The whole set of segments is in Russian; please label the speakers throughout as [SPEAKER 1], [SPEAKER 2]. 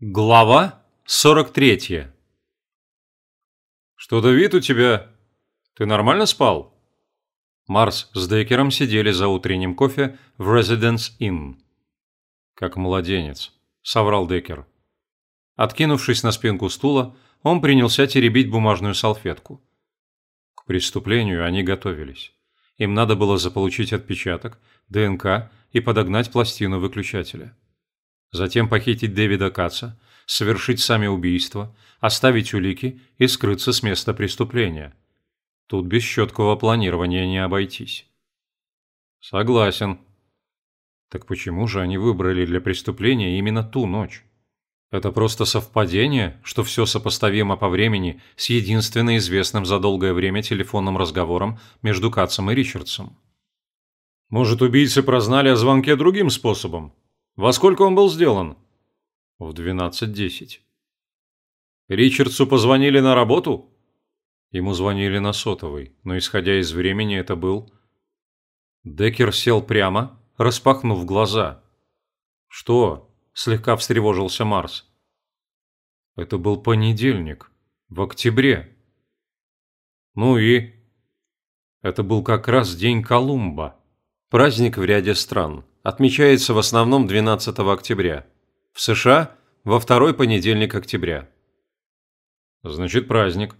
[SPEAKER 1] Глава 43 «Что-то вид у тебя... Ты нормально спал?» Марс с Деккером сидели за утренним кофе в Residence Inn. «Как младенец», — соврал Деккер. Откинувшись на спинку стула, он принялся теребить бумажную салфетку. К преступлению они готовились. Им надо было заполучить отпечаток, ДНК и подогнать пластину выключателя затем похитить Дэвида Каца, совершить сами убийство, оставить улики и скрыться с места преступления. Тут без четкого планирования не обойтись. Согласен. Так почему же они выбрали для преступления именно ту ночь? Это просто совпадение, что все сопоставимо по времени с единственно известным за долгое время телефонным разговором между Кацем и Ричардсом. Может, убийцы прознали о звонке другим способом? Во сколько он был сделан? В 12.10. Ричардсу позвонили на работу? Ему звонили на сотовый, но исходя из времени это был... Деккер сел прямо, распахнув глаза. «Что?» – слегка встревожился Марс. «Это был понедельник, в октябре». «Ну и?» «Это был как раз день Колумба, праздник в ряде стран» отмечается в основном 12 октября. В США – во второй понедельник октября. Значит, праздник.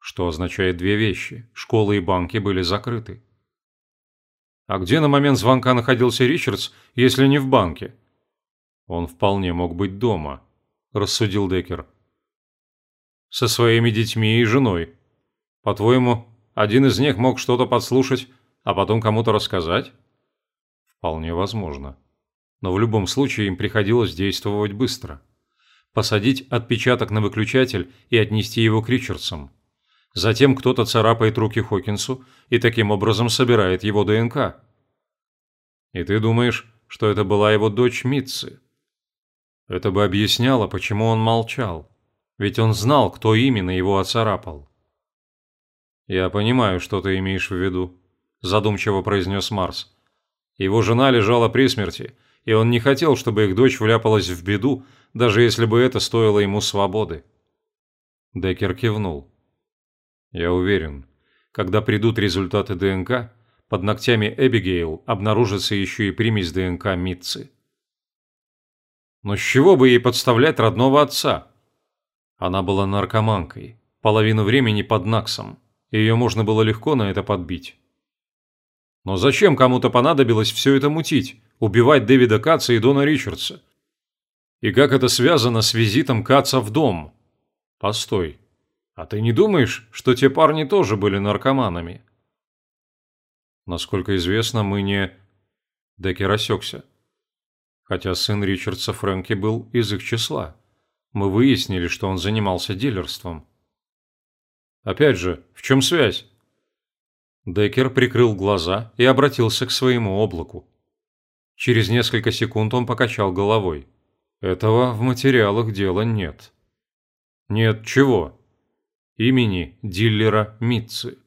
[SPEAKER 1] Что означает две вещи. Школы и банки были закрыты. А где на момент звонка находился Ричардс, если не в банке? Он вполне мог быть дома, рассудил Деккер. Со своими детьми и женой. По-твоему, один из них мог что-то подслушать, а потом кому-то рассказать? Вполне возможно. Но в любом случае им приходилось действовать быстро. Посадить отпечаток на выключатель и отнести его к Ричардсам. Затем кто-то царапает руки Хокинсу и таким образом собирает его ДНК. И ты думаешь, что это была его дочь Митцы? Это бы объясняло, почему он молчал. Ведь он знал, кто именно его оцарапал. «Я понимаю, что ты имеешь в виду», – задумчиво произнес Марс. Его жена лежала при смерти, и он не хотел, чтобы их дочь вляпалась в беду, даже если бы это стоило ему свободы. Деккер кивнул. «Я уверен, когда придут результаты ДНК, под ногтями Эбигейл обнаружится еще и примесь ДНК Митцы. Но с чего бы ей подставлять родного отца? Она была наркоманкой, половину времени под Наксом, ее можно было легко на это подбить. Но зачем кому-то понадобилось все это мутить, убивать Дэвида Каца и Дона Ричардса? И как это связано с визитом Каца в дом? Постой. А ты не думаешь, что те парни тоже были наркоманами? Насколько известно, мы не... Деккер осекся. Хотя сын Ричардса Фрэнки был из их числа. Мы выяснили, что он занимался дилерством. Опять же, в чем связь? Деккер прикрыл глаза и обратился к своему облаку. Через несколько секунд он покачал головой. Этого в материалах дела нет. Нет чего? Имени диллера Митцы.